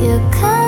You come.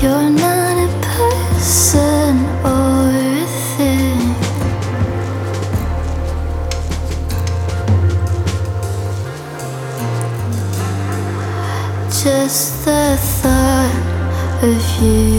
You're not a person or a thing. Just the thought of you